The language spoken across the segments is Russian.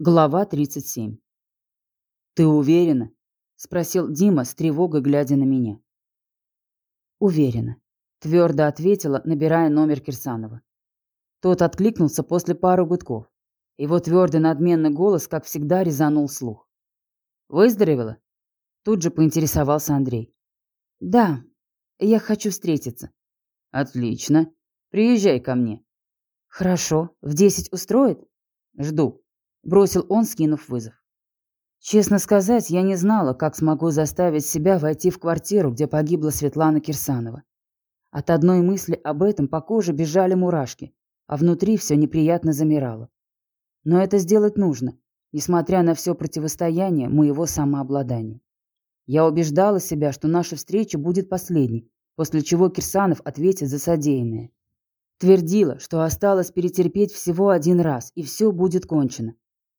Глава 37. «Ты уверена?» – спросил Дима с тревогой, глядя на меня. «Уверена», – твердо ответила, набирая номер Кирсанова. Тот откликнулся после пары гудков. Его твердый надменный голос, как всегда, резанул слух. «Выздоровела?» Тут же поинтересовался Андрей. «Да, я хочу встретиться». «Отлично. Приезжай ко мне». «Хорошо. В десять устроит?» «Жду». Бросил он, скинув вызов. Честно сказать, я не знала, как смогу заставить себя войти в квартиру, где погибла Светлана Кирсанова. От одной мысли об этом по коже бежали мурашки, а внутри все неприятно замирало. Но это сделать нужно, несмотря на все противостояние моего самообладания. Я убеждала себя, что наша встреча будет последней, после чего Кирсанов ответит за содеянное. Твердила, что осталось перетерпеть всего один раз, и все будет кончено.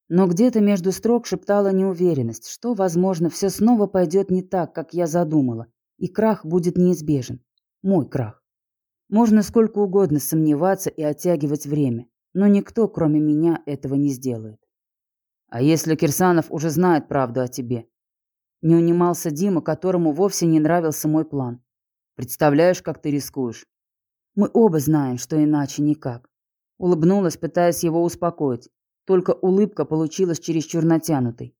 Но где-то между строк шептала неуверенность, что, возможно, все снова пойдет не так, как я задумала, и крах будет неизбежен. Мой крах. Можно сколько угодно сомневаться и оттягивать время, но никто, кроме меня, этого не сделает. А если Кирсанов уже знает правду о тебе? Не унимался Дима, которому вовсе не нравился мой план. Представляешь, как ты рискуешь? Мы оба знаем, что иначе никак. Улыбнулась, пытаясь его успокоить. Только улыбка получилась чересчур натянутой.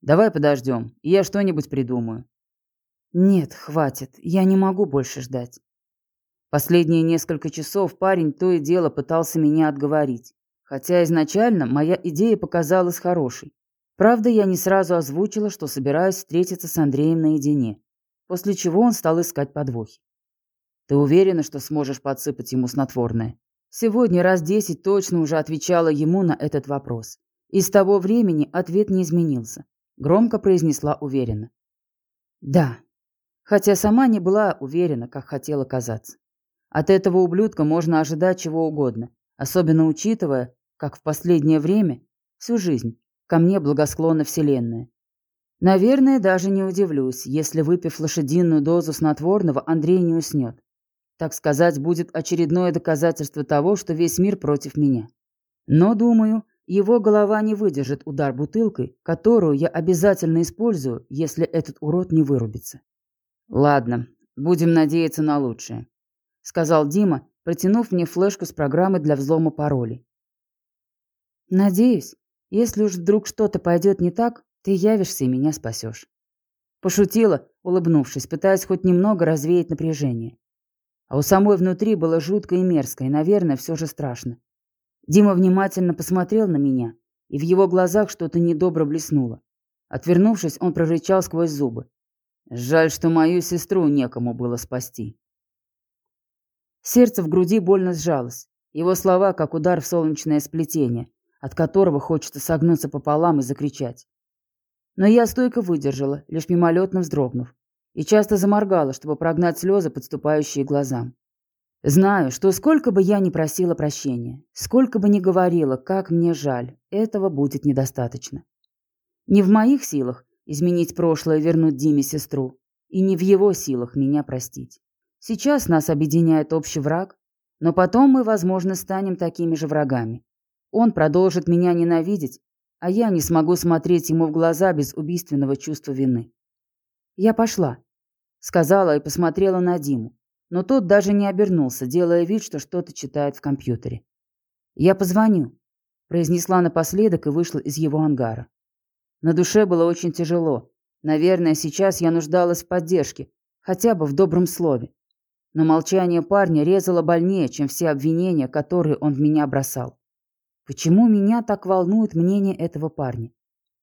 «Давай подождем, я что-нибудь придумаю». «Нет, хватит, я не могу больше ждать». Последние несколько часов парень то и дело пытался меня отговорить, хотя изначально моя идея показалась хорошей. Правда, я не сразу озвучила, что собираюсь встретиться с Андреем наедине, после чего он стал искать подвохи. «Ты уверена, что сможешь подсыпать ему снотворное?» Сегодня раз десять точно уже отвечала ему на этот вопрос. И с того времени ответ не изменился. Громко произнесла уверенно. «Да». Хотя сама не была уверена, как хотела казаться. От этого ублюдка можно ожидать чего угодно, особенно учитывая, как в последнее время, всю жизнь, ко мне благосклонна Вселенная. Наверное, даже не удивлюсь, если, выпив лошадиную дозу снотворного, Андрей не уснет. Так сказать, будет очередное доказательство того, что весь мир против меня. Но, думаю, его голова не выдержит удар бутылкой, которую я обязательно использую, если этот урод не вырубится. «Ладно, будем надеяться на лучшее», — сказал Дима, протянув мне флешку с программой для взлома паролей. «Надеюсь, если уж вдруг что-то пойдет не так, ты явишься и меня спасешь». Пошутила, улыбнувшись, пытаясь хоть немного развеять напряжение. А у самой внутри было жутко и мерзко, и, наверное, все же страшно. Дима внимательно посмотрел на меня, и в его глазах что-то недобро блеснуло. Отвернувшись, он прорычал сквозь зубы. «Жаль, что мою сестру некому было спасти». Сердце в груди больно сжалось. Его слова, как удар в солнечное сплетение, от которого хочется согнуться пополам и закричать. Но я стойко выдержала, лишь мимолетно вздрогнув и часто заморгала, чтобы прогнать слезы, подступающие глазам. Знаю, что сколько бы я ни просила прощения, сколько бы ни говорила, как мне жаль, этого будет недостаточно. Не в моих силах изменить прошлое и вернуть Диме сестру, и не в его силах меня простить. Сейчас нас объединяет общий враг, но потом мы, возможно, станем такими же врагами. Он продолжит меня ненавидеть, а я не смогу смотреть ему в глаза без убийственного чувства вины. Я пошла. Сказала и посмотрела на Диму. Но тот даже не обернулся, делая вид, что что-то читает в компьютере. «Я позвоню», – произнесла напоследок и вышла из его ангара. На душе было очень тяжело. Наверное, сейчас я нуждалась в поддержке, хотя бы в добром слове. Но молчание парня резало больнее, чем все обвинения, которые он в меня бросал. Почему меня так волнует мнение этого парня?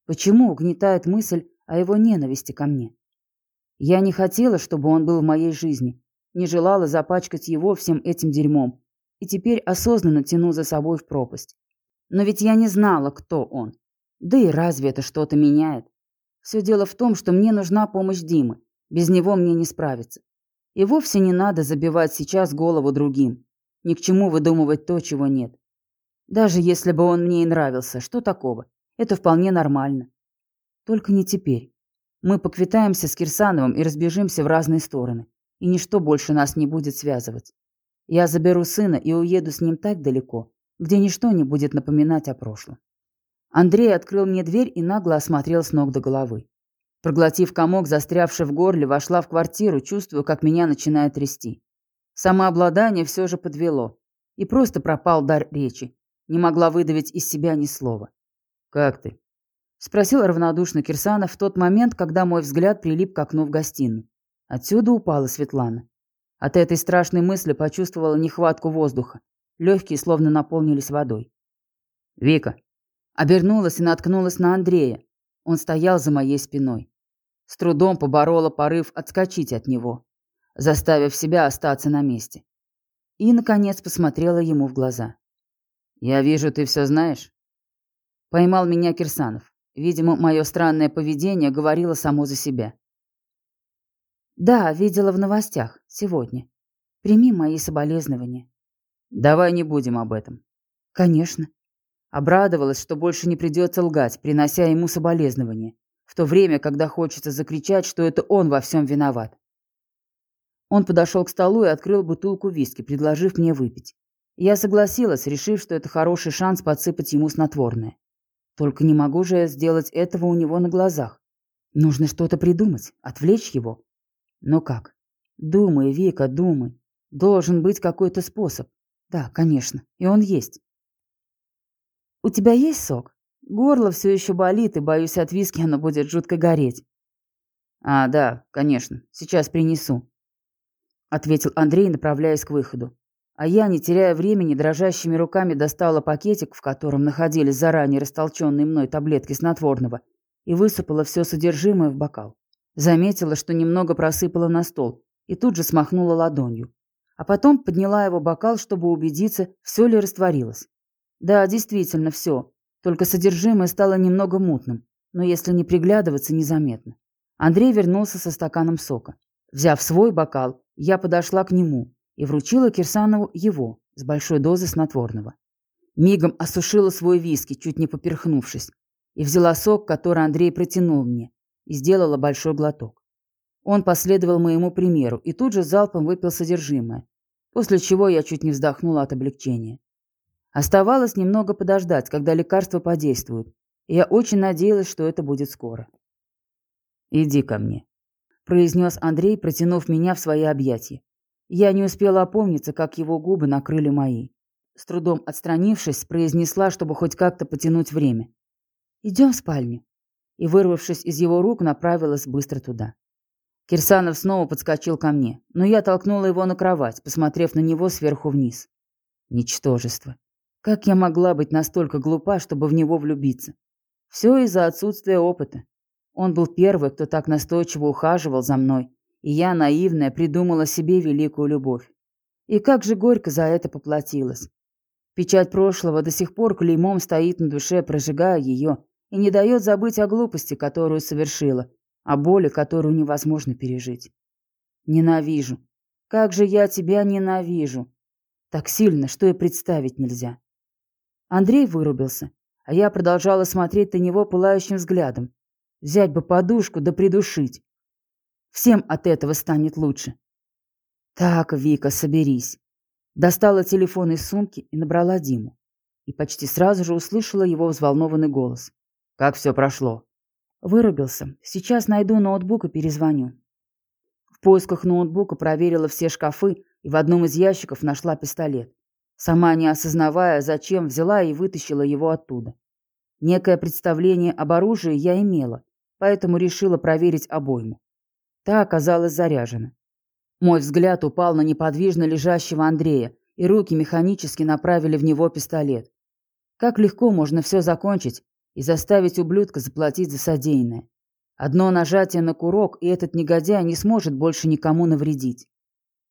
Почему угнетает мысль о его ненависти ко мне? Я не хотела, чтобы он был в моей жизни, не желала запачкать его всем этим дерьмом, и теперь осознанно тяну за собой в пропасть. Но ведь я не знала, кто он. Да и разве это что-то меняет? Все дело в том, что мне нужна помощь Димы. Без него мне не справиться. И вовсе не надо забивать сейчас голову другим. Ни к чему выдумывать то, чего нет. Даже если бы он мне и нравился, что такого? Это вполне нормально. Только не теперь. Мы поквитаемся с Кирсановым и разбежимся в разные стороны, и ничто больше нас не будет связывать. Я заберу сына и уеду с ним так далеко, где ничто не будет напоминать о прошлом. Андрей открыл мне дверь и нагло осмотрел с ног до головы. Проглотив комок, застрявший в горле, вошла в квартиру, чувствую, как меня начинает трясти. Самообладание все же подвело. И просто пропал дар речи. Не могла выдавить из себя ни слова. «Как ты?» – спросил равнодушно Кирсанов в тот момент, когда мой взгляд прилип к окну в гостиную. Отсюда упала Светлана. От этой страшной мысли почувствовала нехватку воздуха. Легкие словно наполнились водой. «Вика!» Обернулась и наткнулась на Андрея. Он стоял за моей спиной. С трудом поборола порыв отскочить от него, заставив себя остаться на месте. И, наконец, посмотрела ему в глаза. «Я вижу, ты все знаешь?» Поймал меня Кирсанов. Видимо, мое странное поведение говорило само за себя. «Да, видела в новостях. Сегодня. Прими мои соболезнования». «Давай не будем об этом». «Конечно». Обрадовалась, что больше не придется лгать, принося ему соболезнования, в то время, когда хочется закричать, что это он во всем виноват. Он подошел к столу и открыл бутылку виски, предложив мне выпить. Я согласилась, решив, что это хороший шанс подсыпать ему снотворное. Только не могу же я сделать этого у него на глазах. Нужно что-то придумать, отвлечь его. Но как? Думай, Вика, думай. Должен быть какой-то способ. Да, конечно, и он есть. «У тебя есть сок? Горло все еще болит, и, боюсь, от виски оно будет жутко гореть». «А, да, конечно. Сейчас принесу», — ответил Андрей, направляясь к выходу. А я, не теряя времени, дрожащими руками достала пакетик, в котором находились заранее растолченные мной таблетки снотворного, и высыпала все содержимое в бокал. Заметила, что немного просыпала на стол, и тут же смахнула ладонью. А потом подняла его бокал, чтобы убедиться, все ли растворилось. Да, действительно, все. Только содержимое стало немного мутным, но если не приглядываться, незаметно. Андрей вернулся со стаканом сока. Взяв свой бокал, я подошла к нему и вручила Кирсанову его с большой дозой снотворного. Мигом осушила свой виски, чуть не поперхнувшись, и взяла сок, который Андрей протянул мне, и сделала большой глоток. Он последовал моему примеру и тут же залпом выпил содержимое, после чего я чуть не вздохнула от облегчения. Оставалось немного подождать, когда лекарства подействуют, и я очень надеялась, что это будет скоро. «Иди ко мне», – произнес Андрей, протянув меня в свои объятия. Я не успела опомниться, как его губы накрыли мои. С трудом отстранившись, произнесла, чтобы хоть как-то потянуть время. «Идем в спальню». И, вырвавшись из его рук, направилась быстро туда. Кирсанов снова подскочил ко мне, но я толкнула его на кровать, посмотрев на него сверху вниз. Ничтожество. Как я могла быть настолько глупа, чтобы в него влюбиться? Все из-за отсутствия опыта. Он был первый, кто так настойчиво ухаживал за мной, и я, наивная, придумала себе великую любовь. И как же горько за это поплатилась. Печать прошлого до сих пор клеймом стоит на душе, прожигая ее, и не дает забыть о глупости, которую совершила, о боли, которую невозможно пережить. Ненавижу. Как же я тебя ненавижу. Так сильно, что и представить нельзя. Андрей вырубился, а я продолжала смотреть на него пылающим взглядом. Взять бы подушку да придушить. Всем от этого станет лучше. Так, Вика, соберись. Достала телефон из сумки и набрала Диму. И почти сразу же услышала его взволнованный голос. Как все прошло? Вырубился. Сейчас найду ноутбук и перезвоню. В поисках ноутбука проверила все шкафы и в одном из ящиков нашла пистолет. Сама не осознавая, зачем, взяла и вытащила его оттуда. Некое представление об оружии я имела, поэтому решила проверить обойму. Та оказалась заряжена. Мой взгляд упал на неподвижно лежащего Андрея, и руки механически направили в него пистолет. Как легко можно все закончить и заставить ублюдка заплатить за содеянное. Одно нажатие на курок, и этот негодяй не сможет больше никому навредить.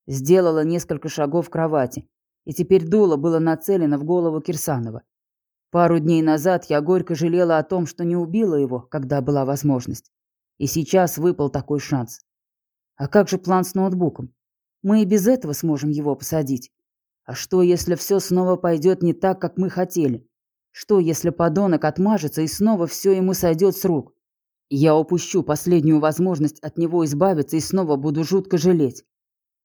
Сделала несколько шагов к кровати, и теперь дуло было нацелено в голову Кирсанова. Пару дней назад я горько жалела о том, что не убила его, когда была возможность. И сейчас выпал такой шанс. А как же план с ноутбуком? Мы и без этого сможем его посадить. А что, если все снова пойдет не так, как мы хотели? Что, если подонок отмажется и снова все ему сойдет с рук? Я упущу последнюю возможность от него избавиться и снова буду жутко жалеть.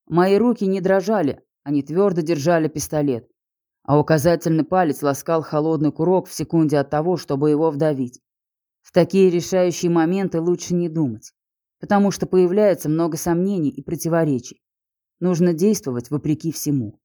Мои руки не дрожали, они твердо держали пистолет. а указательный палец ласкал холодный курок в секунде от того, чтобы его вдавить. Такие решающие моменты лучше не думать, потому что появляется много сомнений и противоречий. Нужно действовать вопреки всему.